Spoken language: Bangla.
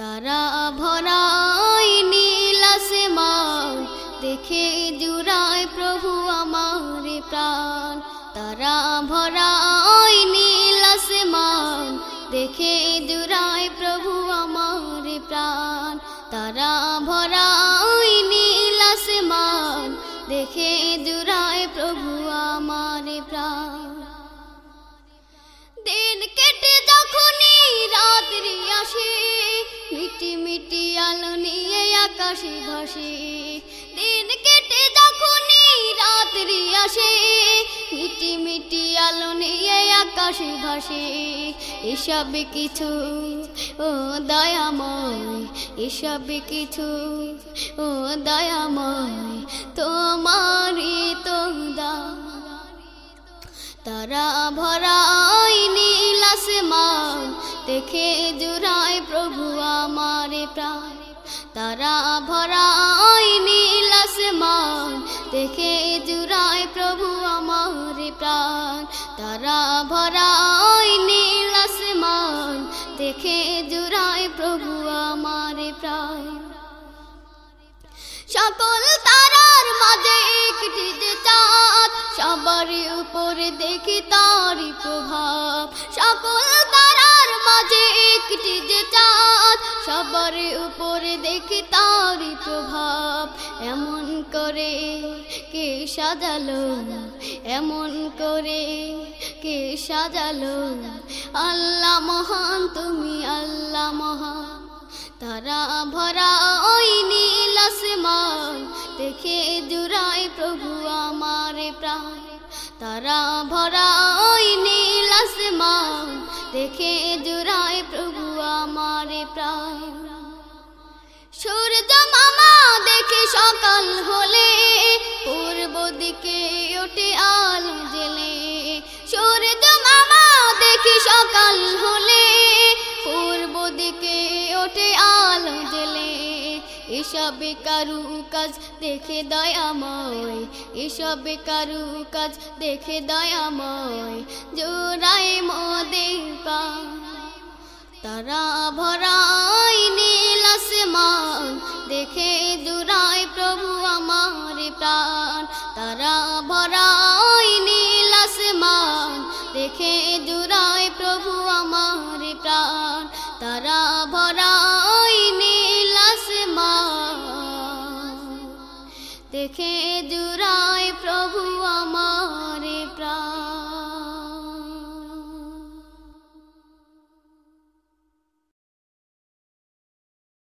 তারা ভরাই নীল আসমান, দেখে জুড়ায় প্রভু আমার প্রাণ। তারা ভরাই নীল আসমান, দেখে জুড়ায় প্রভু আমার প্রাণ। তারা ভরাই নীল আসমান, দেখে জুড়ায় প্রভু আমার প্রাণ। দিন কেটে মিটি আলো নিয়ে আকাশে ভাসে দিন কেটে যখনই রাত্রি আসে, মিটি মিটি আলো নিয়ে আকাশে ভাসে এসব কিছু, ও দয়াময়, এসব কিছু, ও দয়াময়, তোমারই তো দা তারা আসমান দেখে জুড়ায় প্রভু আমার প্রায় তারা ভরাই নীল আসমান, দেখে জুড়ায় প্রভু আমার প্রাণ। তারা ভরাই নীল আসমান, দেখে জুড়ায় প্রভু আমার প্রাণ। সকল তারার মাঝে একটি চাঁদ সবার উপরে দেখি তারি প্রভাব। সকল সবার উপরে দেখি তারই প্রভাব। এমন করে কে সাজালো? এমন করে কে সাজালো? আল্লাহ মহান, তুমি আল্লাহ মহান। তারা ভরা ওই নীল আসমান, দেখে জুড়াই প্রভু আমার প্রাণ। তারা ভরা ওই নীল আসমান, দেখে জুড়াই আমার প্রাণ। সূর্য মামা দেখে সকাল হলে, পূর্ব দিকে ওঠে আলো জেলে। সূর্য মামা দেখে সকাল হলে, পূর্ব দিকে ওঠে আলো জেলে। এসব কারু কাজ দেখে দয়াময় এসব কারু কাজ দেখে দয়াময় জোড়ায় মোদের পা তারা ভরাই নীল আসমান, দেখে দুরাই প্রভু আমার প্রাণ। তারা ভরাই নীল আসমান, দেখে দুরাই প্রভু আমার প্রাণ। তারা ভরাই নীল আসমান, দেখে দুরাই প্রভু আমার প্রাণ।